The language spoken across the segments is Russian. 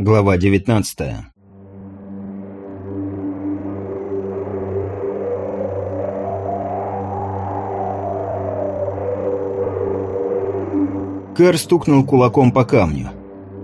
Глава 19 Кэр стукнул кулаком по камню.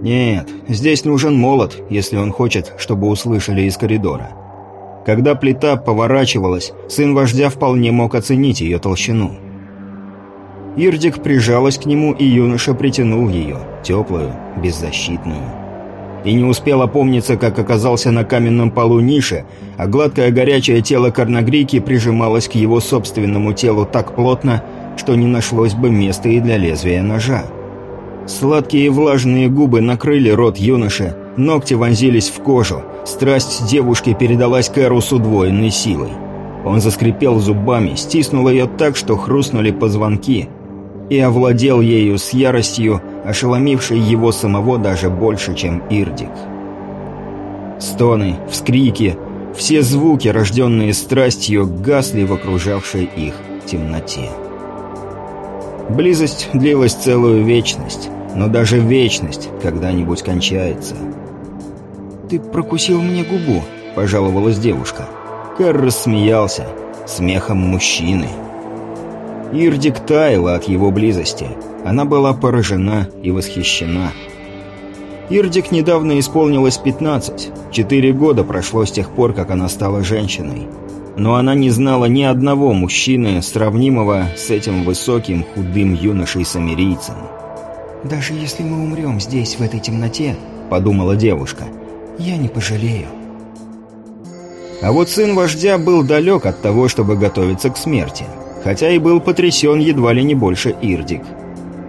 Нет, здесь нужен молот, если он хочет, чтобы услышали из коридора. Когда плита поворачивалась, сын вождя вполне мог оценить ее толщину. Ирдик прижалась к нему, и юноша притянул ее, теплую, беззащитную. И не успел опомниться, как оказался на каменном полу ниши, а гладкое горячее тело Карнагрики прижималось к его собственному телу так плотно, что не нашлось бы места и для лезвия ножа. Сладкие влажные губы накрыли рот юноши, ногти вонзились в кожу, страсть девушки передалась Кэру с удвоенной силой. Он заскрипел зубами, стиснул ее так, что хрустнули позвонки – и овладел ею с яростью, ошеломившей его самого даже больше, чем Ирдик. Стоны, вскрики, все звуки, рожденные страстью, гасли в окружавшей их темноте. Близость длилась целую вечность, но даже вечность когда-нибудь кончается. «Ты прокусил мне губу», — пожаловалась девушка. Кэр рассмеялся, смехом мужчины. Ирдик таяла от его близости. Она была поражена и восхищена. Ирдик недавно исполнилось 15. Четыре года прошло с тех пор, как она стала женщиной. Но она не знала ни одного мужчины, сравнимого с этим высоким, худым юношей-самирийцем. «Даже если мы умрем здесь, в этой темноте», — подумала девушка, — «я не пожалею». А вот сын вождя был далек от того, чтобы готовиться к смерти хотя и был потрясен едва ли не больше Ирдик.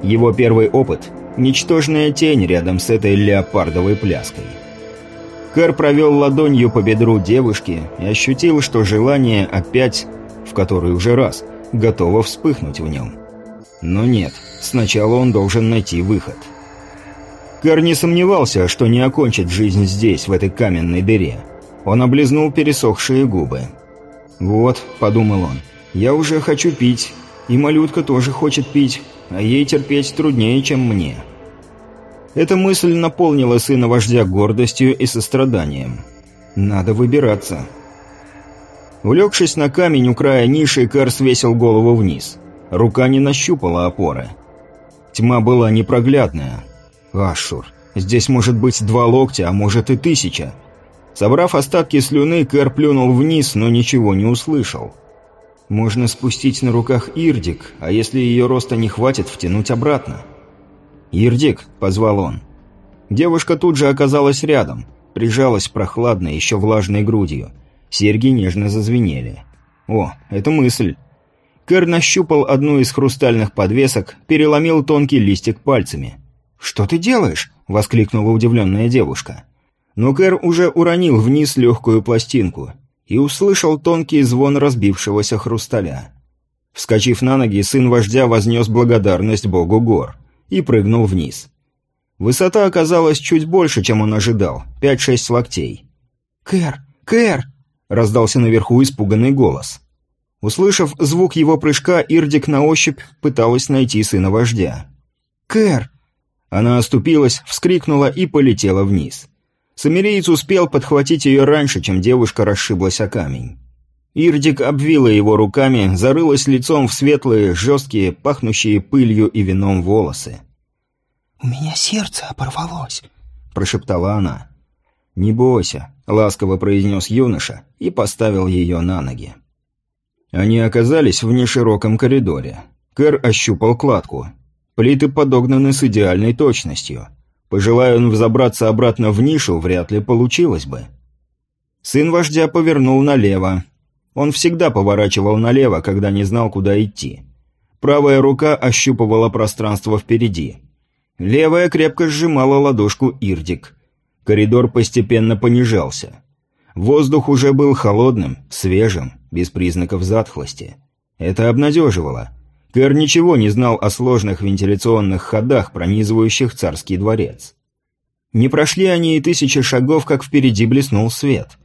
Его первый опыт – ничтожная тень рядом с этой леопардовой пляской. Кэр провел ладонью по бедру девушки и ощутил, что желание опять, в который уже раз, готово вспыхнуть в нем. Но нет, сначала он должен найти выход. Кэр не сомневался, что не окончит жизнь здесь, в этой каменной дыре. Он облизнул пересохшие губы. «Вот», — подумал он, — я уже хочу пить, и малютка тоже хочет пить, а ей терпеть труднее, чем мне. Эта мысль наполнила сына вождя гордостью и состраданием. Надо выбираться. Улегшись на камень у края ниши, Кар свесил голову вниз. Рука не нащупала опоры. Тьма была непроглядная. Ашур, здесь может быть два локтя, а может и тысяча. Собрав остатки слюны, Кэр плюнул вниз, но ничего не услышал. Можно спустить на руках Ирдик, а если ее роста не хватит, втянуть обратно. «Ирдик!» – позвал он. Девушка тут же оказалась рядом, прижалась прохладной, еще влажной грудью. Серьги нежно зазвенели. «О, это мысль!» Кэр нащупал одну из хрустальных подвесок, переломил тонкий листик пальцами. «Что ты делаешь?» – воскликнула удивленная девушка. Но Кэр уже уронил вниз легкую пластинку и услышал тонкий звон разбившегося хрусталя. Вскочив на ноги, сын вождя вознес благодарность богу гор и прыгнул вниз. Высота оказалась чуть больше, чем он ожидал, пять-шесть локтей. «Кэр! Кэр!» — раздался наверху испуганный голос. Услышав звук его прыжка, Ирдик на ощупь пыталась найти сына вождя. «Кэр!» Она оступилась, вскрикнула и полетела вниз. Самиреец успел подхватить ее раньше, чем девушка расшиблась о камень. Ирдик обвила его руками, зарылась лицом в светлые, жесткие, пахнущие пылью и вином волосы. «У меня сердце оборвалось», — прошептала она. «Не бойся», — ласково произнес юноша и поставил ее на ноги. Они оказались в нешироком коридоре. Кэр ощупал кладку. Плиты подогнаны с идеальной точностью — Пожелая он взобраться обратно в нишу, вряд ли получилось бы. Сын вождя повернул налево. Он всегда поворачивал налево, когда не знал, куда идти. Правая рука ощупывала пространство впереди. Левая крепко сжимала ладошку Ирдик. Коридор постепенно понижался. Воздух уже был холодным, свежим, без признаков затхлости. Это обнадеживало. Кэр ничего не знал о сложных вентиляционных ходах, пронизывающих царский дворец. Не прошли они и тысячи шагов, как впереди блеснул свет.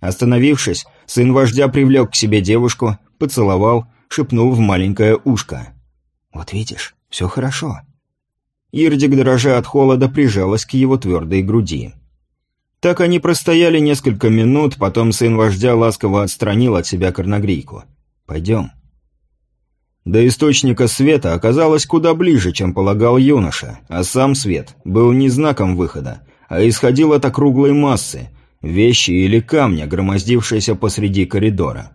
Остановившись, сын вождя привлек к себе девушку, поцеловал, шепнул в маленькое ушко. «Вот видишь, все хорошо». Ирдик, дрожа от холода, прижалась к его твердой груди. Так они простояли несколько минут, потом сын вождя ласково отстранил от себя корногрейку. «Пойдем». До источника света оказалось куда ближе, чем полагал юноша, а сам свет был не знаком выхода, а исходил от округлой массы, вещи или камня, громоздившейся посреди коридора.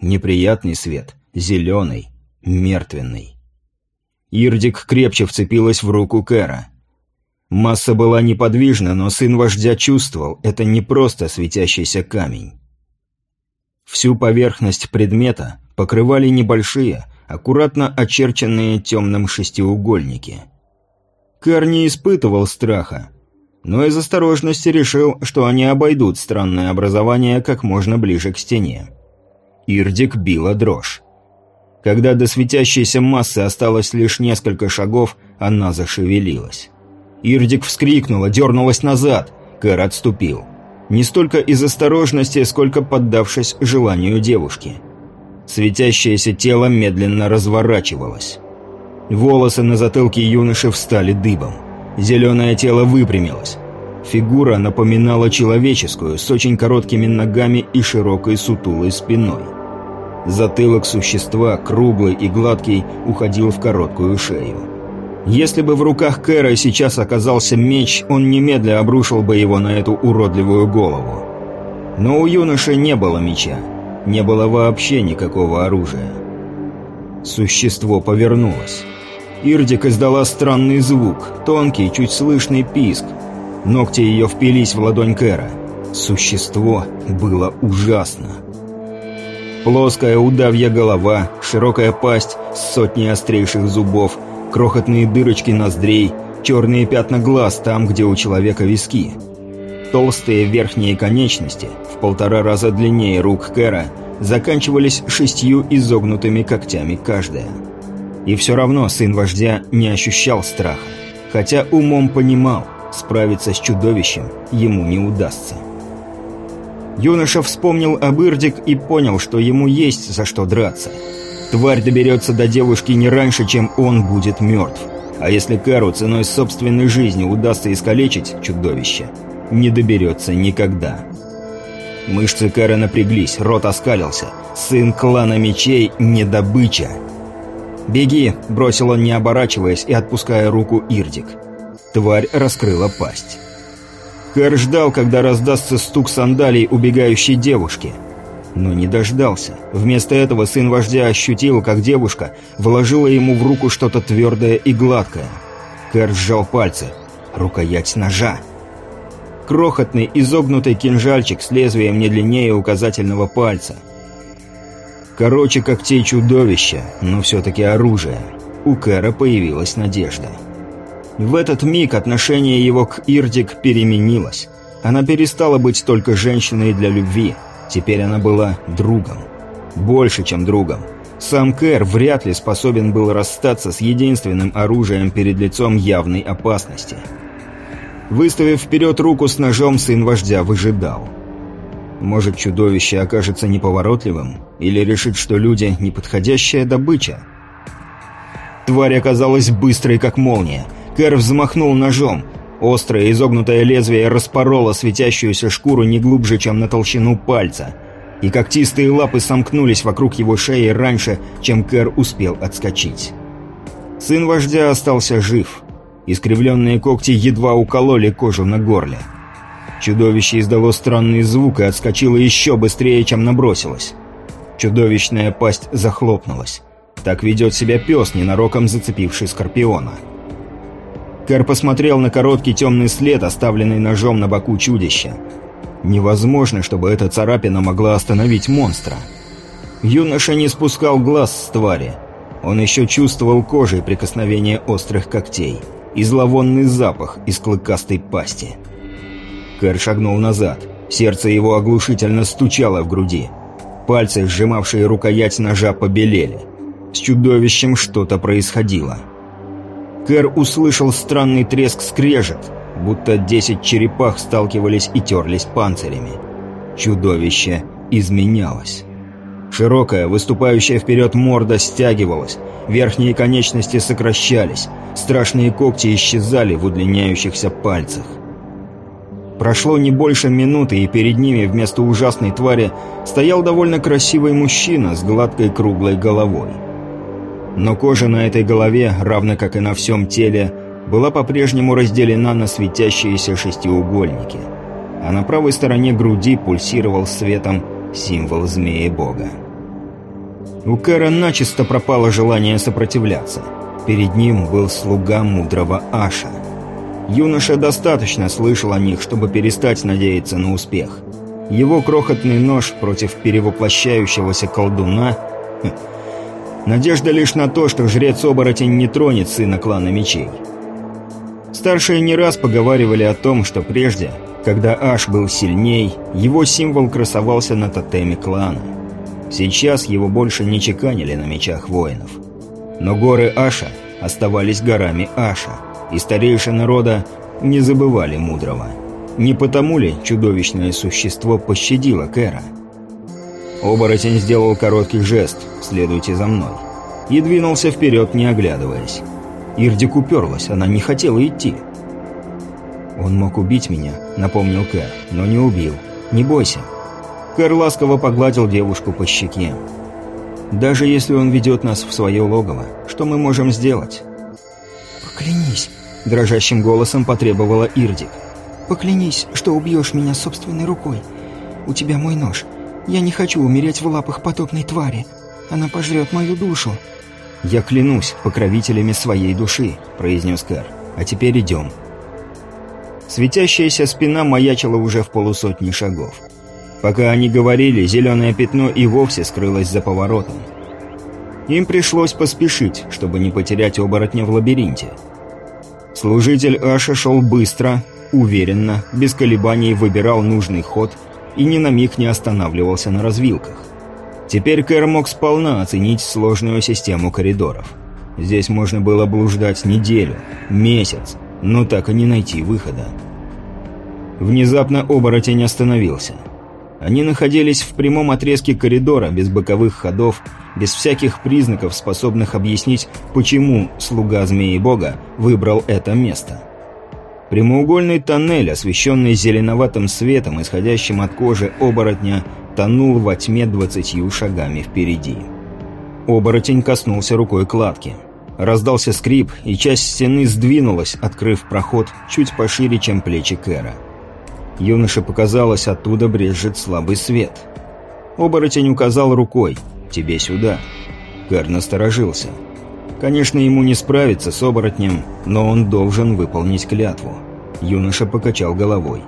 Неприятный свет, зеленый, мертвенный. Ирдик крепче вцепилась в руку Кэра. Масса была неподвижна, но сын вождя чувствовал, это не просто светящийся камень. Всю поверхность предмета покрывали небольшие, аккуратно очерченные темным шестиугольники. Кэр не испытывал страха, но из осторожности решил, что они обойдут странное образование как можно ближе к стене. Ирдик била дрожь. Когда до светящейся массы осталось лишь несколько шагов, она зашевелилась. Ирдик вскрикнула, дернулась назад. Кэр отступил. Не столько из осторожности, сколько поддавшись желанию девушки. Светящееся тело медленно разворачивалось. Волосы на затылке юноши встали дыбом. Зеленое тело выпрямилось. Фигура напоминала человеческую, с очень короткими ногами и широкой сутулой спиной. Затылок существа, круглый и гладкий, уходил в короткую шею. Если бы в руках Кэра сейчас оказался меч, он немедля обрушил бы его на эту уродливую голову. Но у юноши не было меча. Не было вообще никакого оружия. Существо повернулось. Ирдик издала странный звук, тонкий, чуть слышный писк. Ногти ее впились в ладонь Кэра. Существо было ужасно. Плоская удавья голова, широкая пасть с сотней острейших зубов – крохотные дырочки ноздрей, черные пятна глаз там, где у человека виски. Толстые верхние конечности, в полтора раза длиннее рук Кэра, заканчивались шестью изогнутыми когтями каждая. И все равно сын вождя не ощущал страха, хотя умом понимал, справиться с чудовищем ему не удастся. Юноша вспомнил об Ирдик и понял, что ему есть за что драться – Тварь доберется до девушки не раньше, чем он будет мертв. А если Кару ценой собственной жизни удастся искалечить чудовище, не доберется никогда. Мышцы Кара напряглись, рот оскалился. Сын клана мечей не добыча. «Беги!» – бросил он, не оборачиваясь и отпуская руку Ирдик. Тварь раскрыла пасть. Кэр ждал, когда раздастся стук сандалий убегающей девушки – но не дождался. Вместо этого сын вождя ощутил, как девушка вложила ему в руку что-то твердое и гладкое. Кэр сжал пальцы. Рукоять ножа. Крохотный изогнутый кинжальчик с лезвием не длиннее указательного пальца. Короче, когтей чудовища, но все-таки оружие. У Кэра появилась надежда. В этот миг отношение его к Ирдик переменилось. Она перестала быть только женщиной для любви – Теперь она была другом. Больше, чем другом. Сам Кэр вряд ли способен был расстаться с единственным оружием перед лицом явной опасности. Выставив вперед руку с ножом, сын вождя выжидал. Может, чудовище окажется неповоротливым? Или решит, что люди – неподходящая добыча? Тварь оказалась быстрой, как молния. Кэр взмахнул ножом. Острое изогнутое лезвие распороло светящуюся шкуру не глубже, чем на толщину пальца, и когтистые лапы сомкнулись вокруг его шеи раньше, чем Кэр успел отскочить. Сын вождя остался жив. Искривленные когти едва укололи кожу на горле. Чудовище издало странный звук и отскочило еще быстрее, чем набросилось. Чудовищная пасть захлопнулась. Так ведет себя пес, ненароком зацепивший скорпиона. Кэр посмотрел на короткий темный след, оставленный ножом на боку чудища. Невозможно, чтобы эта царапина могла остановить монстра. Юноша не спускал глаз с твари. Он еще чувствовал кожей прикосновение острых когтей и зловонный запах из клыкастой пасти. Кэр шагнул назад. Сердце его оглушительно стучало в груди. Пальцы, сжимавшие рукоять ножа, побелели. С чудовищем что-то происходило. Кэр услышал странный треск-скрежет, будто десять черепах сталкивались и терлись панцирями. Чудовище изменялось. Широкая, выступающая вперед морда стягивалась, верхние конечности сокращались, страшные когти исчезали в удлиняющихся пальцах. Прошло не больше минуты, и перед ними вместо ужасной твари стоял довольно красивый мужчина с гладкой круглой головой. Но кожа на этой голове, равно как и на всем теле, была по-прежнему разделена на светящиеся шестиугольники, а на правой стороне груди пульсировал светом символ змеи-бога. У Кэра начисто пропало желание сопротивляться. Перед ним был слуга мудрого Аша. Юноша достаточно слышал о них, чтобы перестать надеяться на успех. Его крохотный нож против перевоплощающегося колдуна... Хм, надежда лишь на то, что жрец-оборотень не тронет сына клана мечей. Старшие не раз поговаривали о том, что прежде, когда Аш был сильней, его символ красовался на тотеме клана. Сейчас его больше не чеканили на мечах воинов. Но горы Аша оставались горами Аша, и старейшины рода не забывали мудрого. Не потому ли чудовищное существо пощадило Кэра? Оборотень сделал короткий жест «следуйте за мной» и двинулся вперед, не оглядываясь. Ирдик уперлась, она не хотела идти. «Он мог убить меня», — напомнил Кэр, — «но не убил. Не бойся». Кэр ласково погладил девушку по щеке. «Даже если он ведет нас в свое логово, что мы можем сделать?» «Поклянись», — дрожащим голосом потребовала Ирдик. «Поклянись, что убьешь меня собственной рукой. У тебя мой нож. Я не хочу умереть в лапах потопной твари. Она пожрет мою душу». «Я клянусь покровителями своей души», — произнес Кэр. «А теперь идем». Светящаяся спина маячила уже в полусотни шагов. Пока они говорили, зеленое пятно и вовсе скрылось за поворотом. Им пришлось поспешить, чтобы не потерять оборотня в лабиринте. Служитель Аша шел быстро, уверенно, без колебаний выбирал нужный ход и ни на миг не останавливался на развилках. Теперь Кэр мог сполна оценить сложную систему коридоров. Здесь можно было блуждать неделю, месяц, но так и не найти выхода. Внезапно оборотень остановился. Они находились в прямом отрезке коридора, без боковых ходов, без всяких признаков, способных объяснить, почему слуга Змеи Бога выбрал это место. Прямоугольный тоннель, освещенный зеленоватым светом, исходящим от кожи оборотня, тонул во тьме двадцатью шагами впереди. Оборотень коснулся рукой кладки. Раздался скрип, и часть стены сдвинулась, открыв проход чуть пошире, чем плечи Кэра. Юноше показалось, оттуда брежет слабый свет. Оборотень указал рукой «Тебе сюда». Кэр насторожился. Конечно, ему не справиться с оборотнем, но он должен выполнить клятву. Юноша покачал головой.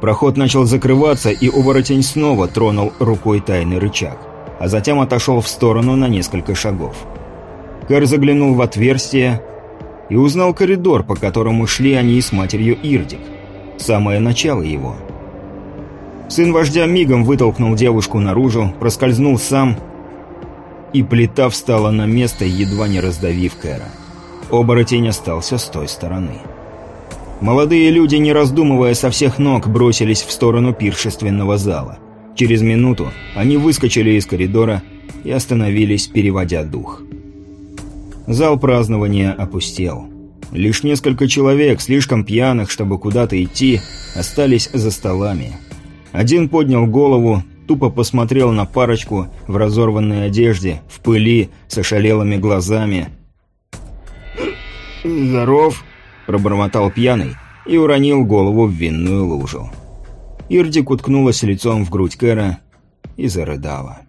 Проход начал закрываться, и оборотень снова тронул рукой тайный рычаг, а затем отошел в сторону на несколько шагов. Кэр заглянул в отверстие и узнал коридор, по которому шли они с матерью Ирдик. Самое начало его. Сын вождя мигом вытолкнул девушку наружу, проскользнул сам, и плита встала на место, едва не раздавив Кэра. Оборотень остался с той стороны. Молодые люди, не раздумывая со всех ног, бросились в сторону пиршественного зала. Через минуту они выскочили из коридора и остановились, переводя дух. Зал празднования опустел. Лишь несколько человек, слишком пьяных, чтобы куда-то идти, остались за столами. Один поднял голову, тупо посмотрел на парочку в разорванной одежде, в пыли, с ошалелыми глазами. «Здоров!» – пробормотал пьяный и уронил голову в винную лужу. Ирдик уткнулась лицом в грудь Кэра и зарыдала.